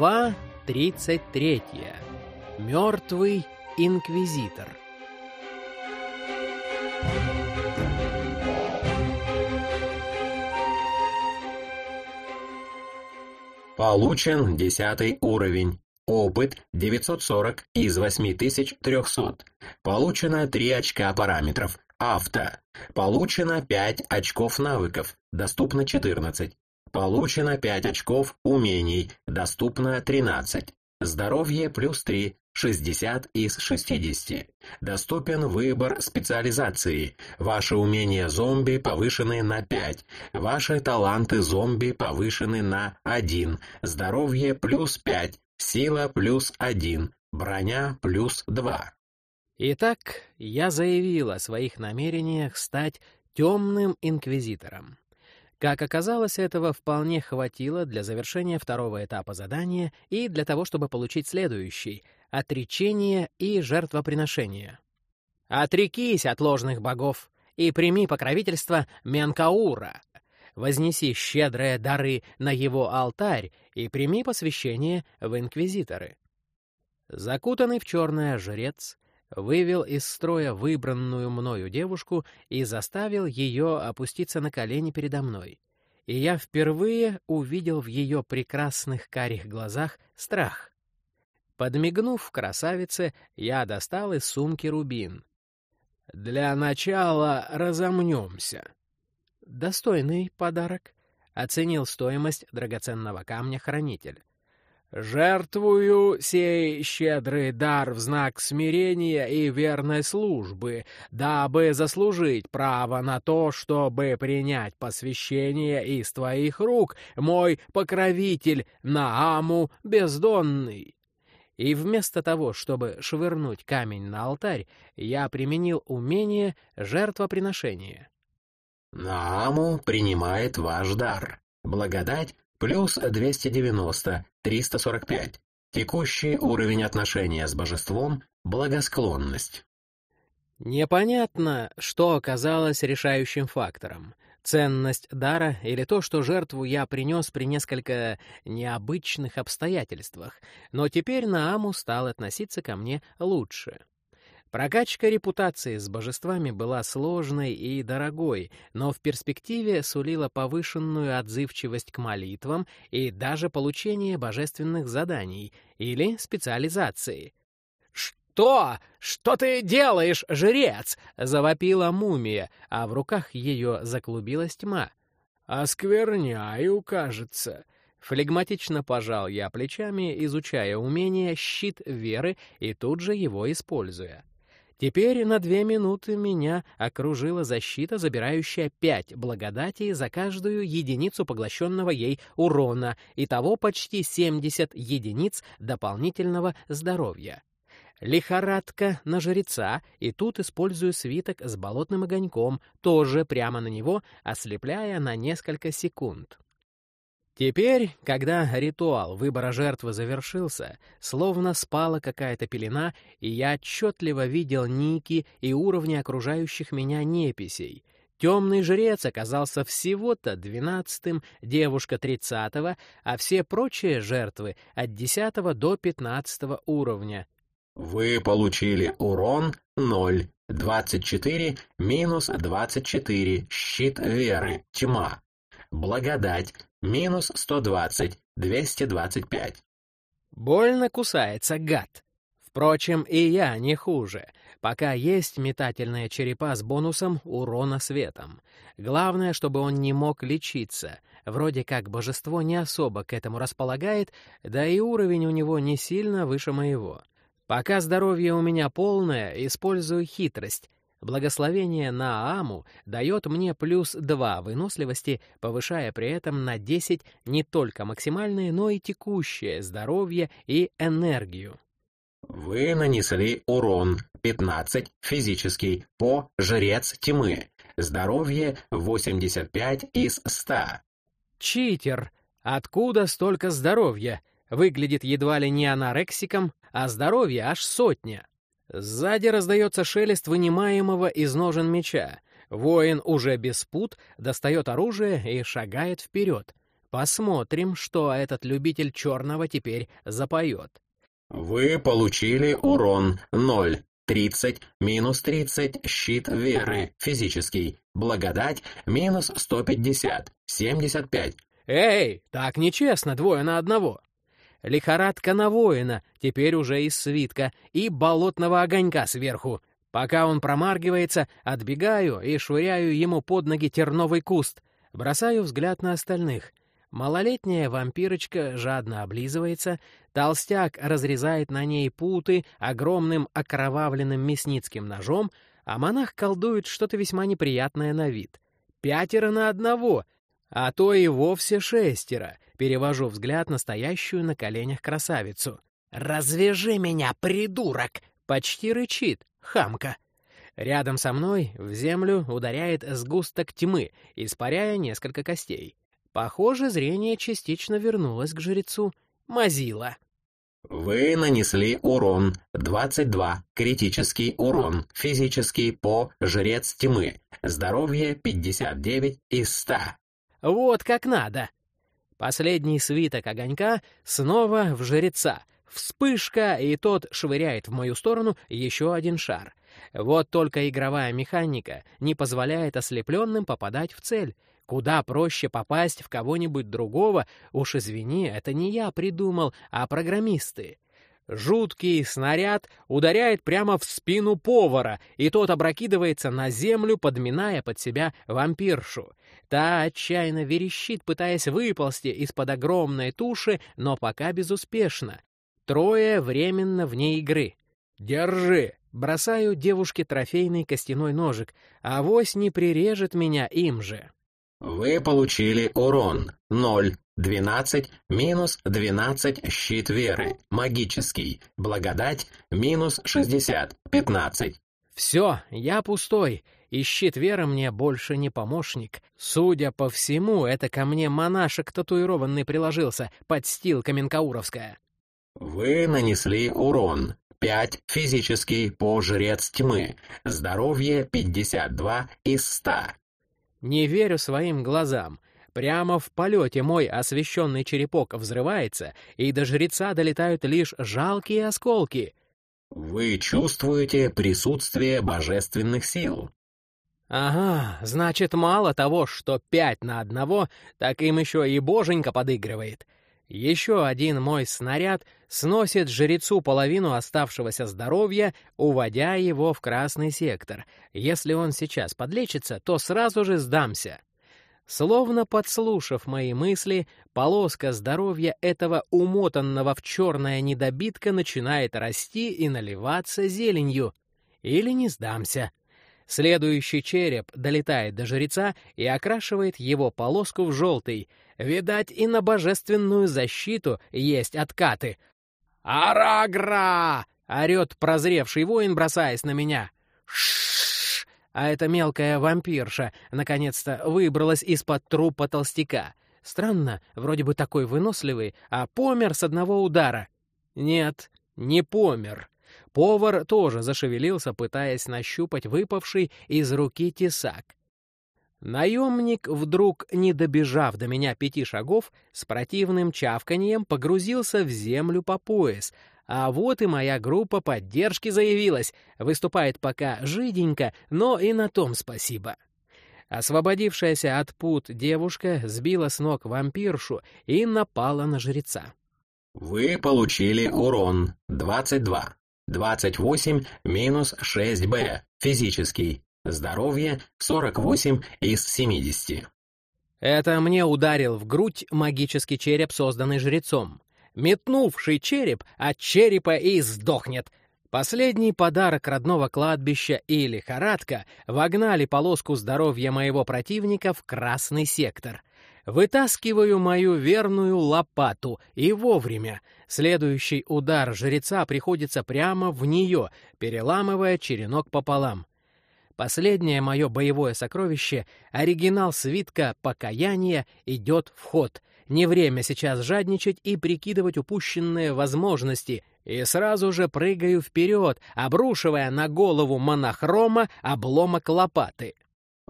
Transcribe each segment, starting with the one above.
Глава 33. Мертвый инквизитор. Получен 10 уровень. Опыт 940 из 8300. Получено 3 очка параметров. Авто. Получено 5 очков навыков. Доступно 14. Получено 5 очков умений, доступно 13. Здоровье плюс 3, 60 из 60. Доступен выбор специализации. Ваши умения зомби повышены на 5. Ваши таланты зомби повышены на 1. Здоровье плюс 5. Сила плюс 1. Броня плюс 2. Итак, я заявил о своих намерениях стать темным инквизитором. Как оказалось, этого вполне хватило для завершения второго этапа задания и для того, чтобы получить следующий — отречение и жертвоприношение. «Отрекись от ложных богов и прими покровительство Менкаура. Вознеси щедрые дары на его алтарь и прими посвящение в инквизиторы». Закутанный в черное жрец вывел из строя выбранную мною девушку и заставил ее опуститься на колени передо мной. И я впервые увидел в ее прекрасных карих глазах страх. Подмигнув красавице, я достал из сумки рубин. «Для начала разомнемся». «Достойный подарок», — оценил стоимость драгоценного камня хранитель. «Жертвую сей щедрый дар в знак смирения и верной службы, дабы заслужить право на то, чтобы принять посвящение из твоих рук, мой покровитель Нааму бездонный». И вместо того, чтобы швырнуть камень на алтарь, я применил умение жертвоприношения. Нааму принимает ваш дар. Благодать плюс 290, 345. Текущий уровень отношения с божеством – благосклонность. Непонятно, что оказалось решающим фактором. Ценность дара или то, что жертву я принес при несколько необычных обстоятельствах, но теперь Нааму стал относиться ко мне лучше. Прокачка репутации с божествами была сложной и дорогой, но в перспективе сулила повышенную отзывчивость к молитвам и даже получение божественных заданий или специализации. «Что? Что ты делаешь, жрец?» — завопила мумия, а в руках ее заклубилась тьма. «Оскверняю, кажется». Флегматично пожал я плечами, изучая умение щит веры и тут же его используя. Теперь на две минуты меня окружила защита, забирающая пять благодатей за каждую единицу поглощенного ей урона, и того почти 70 единиц дополнительного здоровья. Лихорадка на жреца, и тут использую свиток с болотным огоньком, тоже прямо на него, ослепляя на несколько секунд. Теперь, когда ритуал выбора жертвы завершился, словно спала какая-то пелена, и я отчетливо видел ники и уровни окружающих меня неписей. Темный жрец оказался всего-то двенадцатым, девушка тридцатого, а все прочие жертвы от десятого до пятнадцатого уровня. Вы получили урон 0, 24 минус 24, щит веры, тьма. Благодать Минус 120, 225. Больно кусается, гад. Впрочем, и я не хуже. Пока есть метательные черепа с бонусом урона светом. Главное, чтобы он не мог лечиться. Вроде как божество не особо к этому располагает, да и уровень у него не сильно выше моего. Пока здоровье у меня полное, использую хитрость. Благословение на Ааму дает мне плюс 2 выносливости, повышая при этом на 10 не только максимальное, но и текущее здоровье и энергию. Вы нанесли урон 15 физический по жрец тьмы. Здоровье 85 из 100. Читер! Откуда столько здоровья? Выглядит едва ли не анорексиком, а здоровье аж сотня. Сзади раздается шелест вынимаемого из ножен меча. Воин уже без пут достает оружие и шагает вперед. Посмотрим, что этот любитель черного теперь запоет. Вы получили урон 0. 30, минус 30, щит веры, физический. Благодать, минус 150, 75. Эй, так нечестно, двое на одного. Лихорадка на воина, теперь уже из свитка, и болотного огонька сверху. Пока он промаргивается, отбегаю и швыряю ему под ноги терновый куст. Бросаю взгляд на остальных. Малолетняя вампирочка жадно облизывается, толстяк разрезает на ней путы огромным окровавленным мясницким ножом, а монах колдует что-то весьма неприятное на вид. Пятеро на одного, а то и вовсе шестеро. Перевожу взгляд на стоящую на коленях красавицу. «Развяжи меня, придурок!» — почти рычит, хамка. Рядом со мной в землю ударяет сгусток тьмы, испаряя несколько костей. Похоже, зрение частично вернулось к жрецу. Мазила. Вы нанесли урон 22, критический урон, физический по жрец тьмы, здоровье 59 из 100. Вот как надо. Последний свиток огонька снова в жреца. Вспышка, и тот швыряет в мою сторону еще один шар. Вот только игровая механика не позволяет ослепленным попадать в цель. Куда проще попасть в кого-нибудь другого, уж извини, это не я придумал, а программисты. Жуткий снаряд ударяет прямо в спину повара, и тот опрокидывается на землю, подминая под себя вампиршу. Та отчаянно верещит, пытаясь выползти из-под огромной туши, но пока безуспешно. Трое временно вне игры. «Держи!» Бросаю девушке трофейный костяной ножик, а вось не прирежет меня им же. Вы получили урон 0, 12, минус 12 щит веры, магический, благодать, минус 60, 15. Все, я пустой, и щит веры мне больше не помощник. Судя по всему, это ко мне монашек татуированный приложился, подстил Каменкауровская. Вы нанесли урон 5 физический по жрец тьмы, здоровье 52 из 100. Не верю своим глазам. Прямо в полете мой освещенный черепок взрывается, и до жреца долетают лишь жалкие осколки. Вы чувствуете присутствие божественных сил. Ага, значит, мало того, что пять на одного, так им еще и боженька подыгрывает. Еще один мой снаряд сносит жрецу половину оставшегося здоровья, уводя его в красный сектор. Если он сейчас подлечится, то сразу же сдамся. Словно подслушав мои мысли, полоска здоровья этого умотанного в черное недобитка начинает расти и наливаться зеленью. Или не сдамся. Следующий череп долетает до жреца и окрашивает его полоску в желтый. Видать, и на божественную защиту есть откаты. «Арагра!» — орет прозревший воин, бросаясь на меня. Шш! А эта мелкая вампирша наконец-то выбралась из-под трупа толстяка. Странно, вроде бы такой выносливый, а помер с одного удара. Нет, не помер. Повар тоже зашевелился, пытаясь нащупать выпавший из руки тесак. Наемник, вдруг не добежав до меня пяти шагов, с противным чавканьем погрузился в землю по пояс, а вот и моя группа поддержки заявилась, выступает пока жиденько, но и на том спасибо. Освободившаяся от пут девушка сбила с ног вампиршу и напала на жреца. Вы получили урон 22. 28 минус 6Б, физический. Здоровье 48 из 70. Это мне ударил в грудь магический череп, созданный жрецом. Метнувший череп от черепа и сдохнет. Последний подарок родного кладбища и лихорадка вогнали полоску здоровья моего противника в красный сектор. Вытаскиваю мою верную лопату, и вовремя. Следующий удар жреца приходится прямо в нее, переламывая черенок пополам. Последнее мое боевое сокровище, оригинал свитка «Покаяние» идет в ход. Не время сейчас жадничать и прикидывать упущенные возможности, и сразу же прыгаю вперед, обрушивая на голову монохрома обломок лопаты.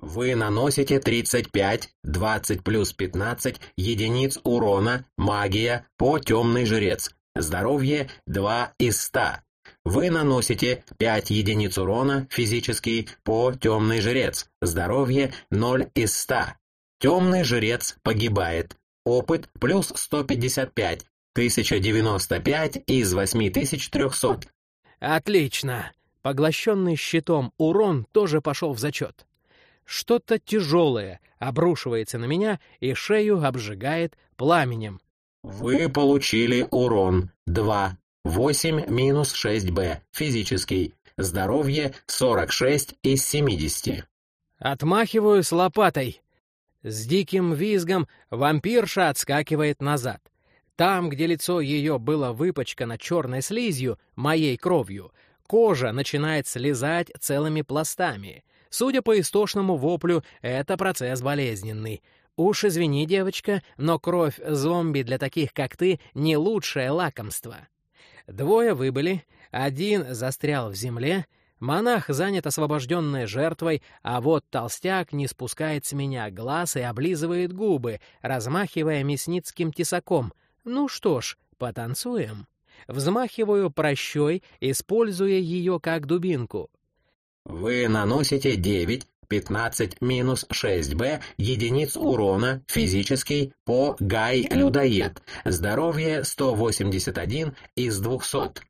Вы наносите 35, 20 плюс 15 единиц урона, магия, по темный жрец. Здоровье 2 из 100. Вы наносите 5 единиц урона, физический, по темный жрец. Здоровье 0 из 100. Темный жрец погибает. Опыт плюс 155. 1095 из 8300. Отлично. Поглощенный щитом урон тоже пошел в зачет. Что-то тяжелое обрушивается на меня и шею обжигает пламенем. Вы получили урон 2. 8 минус 6Б. Физический. Здоровье 46 из 70. Отмахиваю с лопатой. С диким визгом вампирша отскакивает назад. Там, где лицо ее было выпачкано черной слизью, моей кровью, кожа начинает слезать целыми пластами. Судя по истошному воплю, это процесс болезненный. Уж извини, девочка, но кровь зомби для таких, как ты, не лучшее лакомство. Двое выбыли, один застрял в земле, монах занят освобожденной жертвой, а вот толстяк не спускает с меня глаз и облизывает губы, размахивая мясницким тесаком. Ну что ж, потанцуем. Взмахиваю прощой, используя ее как дубинку. Вы наносите 9, 15 минус 6Б единиц урона физический по Гай-людоед. Здоровье 181 из 200.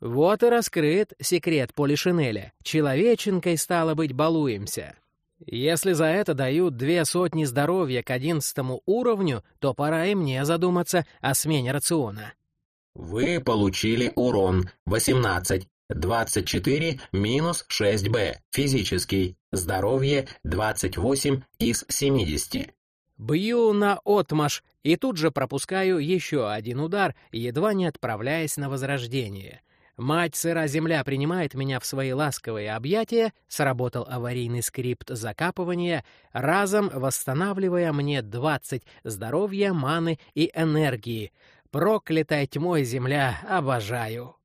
Вот и раскрыт секрет Полишинеля. Человеченкой, стало быть, балуемся. Если за это дают две сотни здоровья к одиннадцатому уровню, то пора и мне задуматься о смене рациона. Вы получили урон 18, 24 минус 6Б, физический, здоровье 28 из 70. Бью на отмаш и тут же пропускаю еще один удар, едва не отправляясь на возрождение. Мать сыра земля принимает меня в свои ласковые объятия, сработал аварийный скрипт закапывания, разом восстанавливая мне 20 здоровья, маны и энергии. Проклятая тьмой земля, обожаю.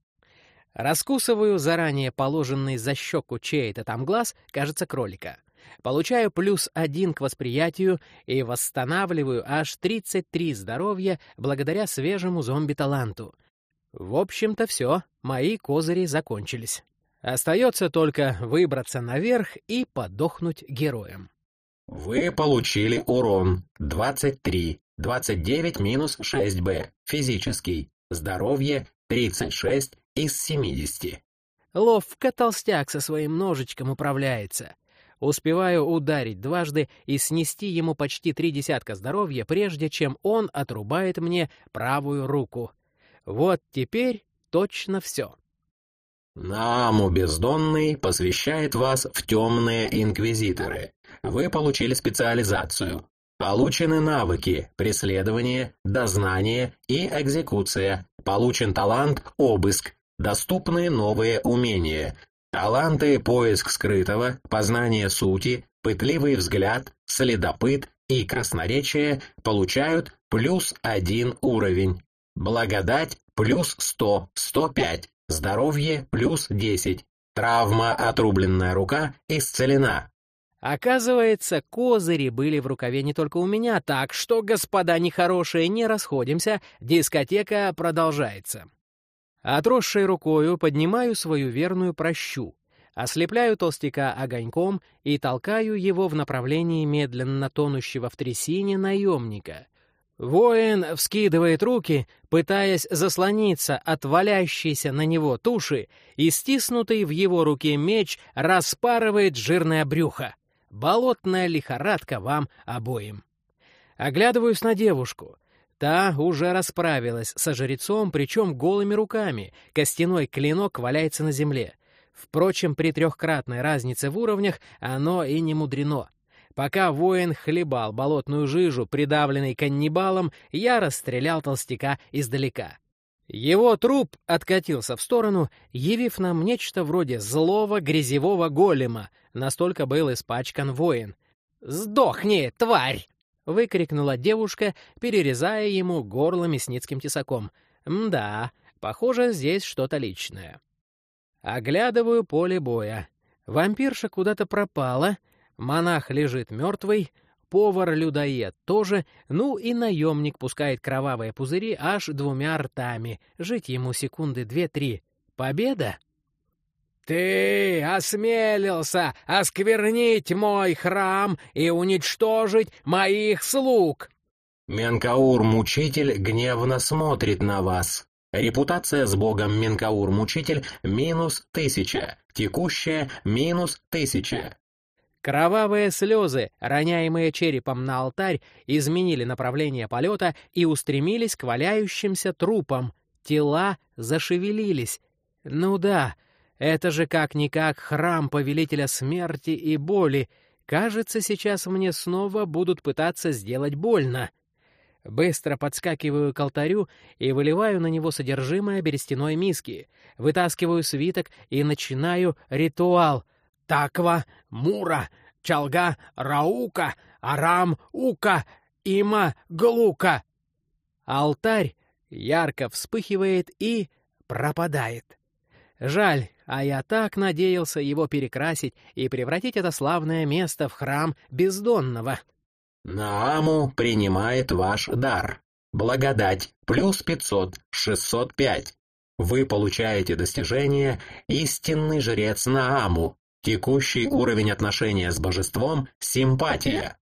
Раскусываю заранее положенный за щеку чей-то там глаз, кажется, кролика. Получаю плюс один к восприятию и восстанавливаю аж 33 здоровья благодаря свежему зомби-таланту. В общем-то все, мои козыри закончились. Остается только выбраться наверх и подохнуть героем. Вы получили урон 23, 29 минус 6Б, физический, здоровье 36 из 70. Ловко толстяк со своим ножичком управляется. Успеваю ударить дважды и снести ему почти три десятка здоровья, прежде чем он отрубает мне правую руку. Вот теперь точно все. Наму Бездонный посвящает вас в темные инквизиторы. Вы получили специализацию. Получены навыки преследование, дознание и экзекуция. Получен талант обыск. Доступны новые умения. Таланты поиск скрытого, познание сути, пытливый взгляд, следопыт и красноречие получают плюс один уровень. Благодать плюс 100, 105. Здоровье плюс 10. Травма отрубленная рука исцелена. Оказывается, козыри были в рукаве не только у меня, так что, господа нехорошие, не расходимся, дискотека продолжается. Отросшей рукою поднимаю свою верную прощу, ослепляю толстяка огоньком и толкаю его в направлении медленно тонущего в трясине наемника. Воин вскидывает руки, пытаясь заслониться от валящейся на него туши, и стиснутый в его руке меч распарывает жирное брюхо. Болотная лихорадка вам обоим. Оглядываюсь на девушку. Та уже расправилась со жрецом, причем голыми руками. Костяной клинок валяется на земле. Впрочем, при трехкратной разнице в уровнях оно и не мудрено. Пока воин хлебал болотную жижу, придавленный каннибалом, я расстрелял толстяка издалека. Его труп откатился в сторону, явив нам нечто вроде злого грязевого голема, настолько был испачкан воин. «Сдохни, тварь!» — выкрикнула девушка, перерезая ему горло мясницким тесаком. «Мда, похоже, здесь что-то личное». Оглядываю поле боя. Вампирша куда-то пропала. монах лежит мертвый, повар-людоед тоже, ну и наемник пускает кровавые пузыри аж двумя ртами. Жить ему секунды две-три. Победа? «Ты осмелился осквернить мой храм и уничтожить моих слуг!» Менкаур-мучитель гневно смотрит на вас. Репутация с богом Менкаур-мучитель минус тысяча, текущая минус тысяча. Кровавые слезы, роняемые черепом на алтарь, изменили направление полета и устремились к валяющимся трупам. Тела зашевелились. Ну да, это же как-никак храм повелителя смерти и боли. Кажется, сейчас мне снова будут пытаться сделать больно. Быстро подскакиваю к алтарю и выливаю на него содержимое берестяной миски. Вытаскиваю свиток и начинаю ритуал — Таква, Мура, Чалга, Раука, Арам, Ука, Има, Глука. Алтарь ярко вспыхивает и пропадает. Жаль, а я так надеялся его перекрасить и превратить это славное место в храм бездонного. Нааму принимает ваш дар. Благодать плюс 500, 605. Вы получаете достижение «Истинный жрец Нааму», Текущий уровень отношения с божеством — симпатия.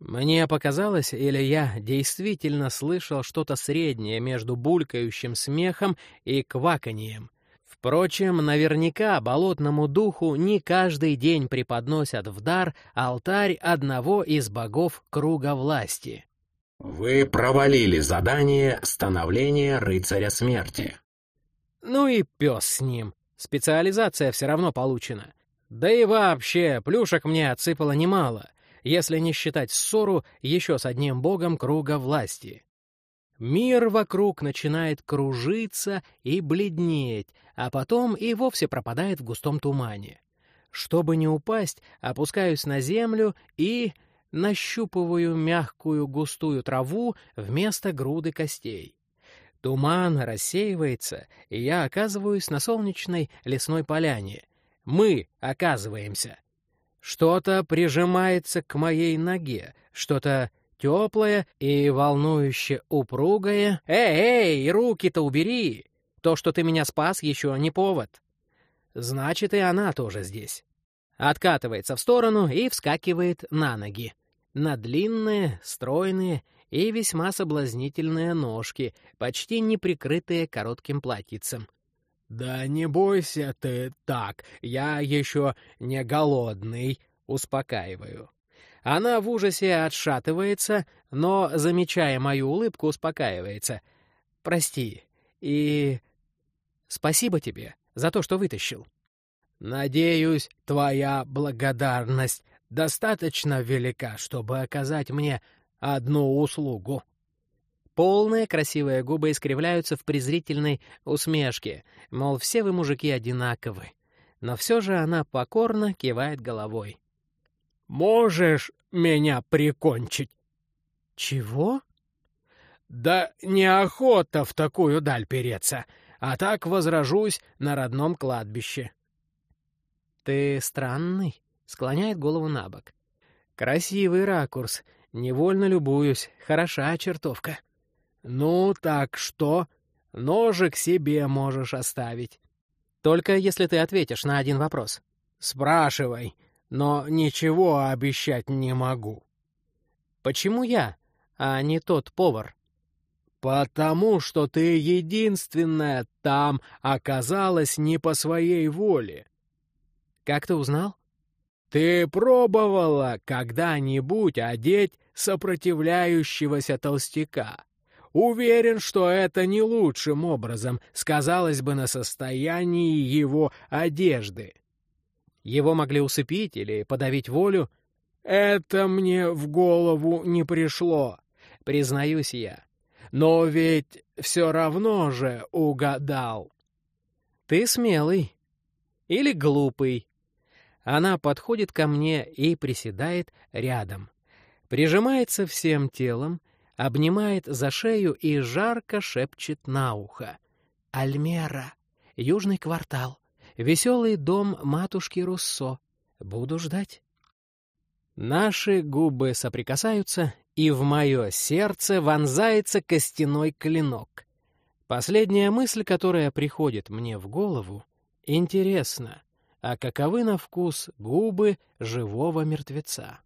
Мне показалось, или я действительно слышал что-то среднее между булькающим смехом и кваканьем. Впрочем, наверняка болотному духу не каждый день преподносят в дар алтарь одного из богов круга власти. Вы провалили задание становления рыцаря смерти. Ну и пес с ним. Специализация все равно получена. Да и вообще, плюшек мне отсыпало немало, если не считать ссору еще с одним богом круга власти. Мир вокруг начинает кружиться и бледнеть, а потом и вовсе пропадает в густом тумане. Чтобы не упасть, опускаюсь на землю и нащупываю мягкую густую траву вместо груды костей. Туман рассеивается, и я оказываюсь на солнечной лесной поляне — мы оказываемся. Что-то прижимается к моей ноге, что-то теплое и волнующе упругое. Эй, эй, руки-то убери! То, что ты меня спас, еще не повод. Значит, и она тоже здесь. Откатывается в сторону и вскакивает на ноги. На длинные, стройные и весьма соблазнительные ножки, почти не прикрытые коротким платьицем. «Да не бойся ты так, я еще не голодный», — успокаиваю. Она в ужасе отшатывается, но, замечая мою улыбку, успокаивается. «Прости, и спасибо тебе за то, что вытащил». «Надеюсь, твоя благодарность достаточно велика, чтобы оказать мне одну услугу», Полные красивые губы искривляются в презрительной усмешке, мол, все вы, мужики, одинаковы. Но все же она покорно кивает головой. «Можешь меня прикончить?» «Чего?» «Да неохота в такую даль переться, а так возражусь на родном кладбище». «Ты странный», — склоняет голову на бок. «Красивый ракурс, невольно любуюсь, хороша чертовка». «Ну, так что? Ножик себе можешь оставить». «Только если ты ответишь на один вопрос». «Спрашивай, но ничего обещать не могу». «Почему я, а не тот повар?» «Потому что ты единственная там оказалась не по своей воле». «Как ты узнал?» «Ты пробовала когда-нибудь одеть сопротивляющегося толстяка?» Уверен, что это не лучшим образом сказалось бы на состоянии его одежды. Его могли усыпить или подавить волю. Это мне в голову не пришло, признаюсь я. Но ведь все равно же угадал. Ты смелый. Или глупый. Она подходит ко мне и приседает рядом. Прижимается всем телом, обнимает за шею и жарко шепчет на ухо. «Альмера, южный квартал, веселый дом матушки Руссо. Буду ждать». Наши губы соприкасаются, и в мое сердце вонзается костяной клинок. Последняя мысль, которая приходит мне в голову, интересно, а каковы на вкус губы живого мертвеца?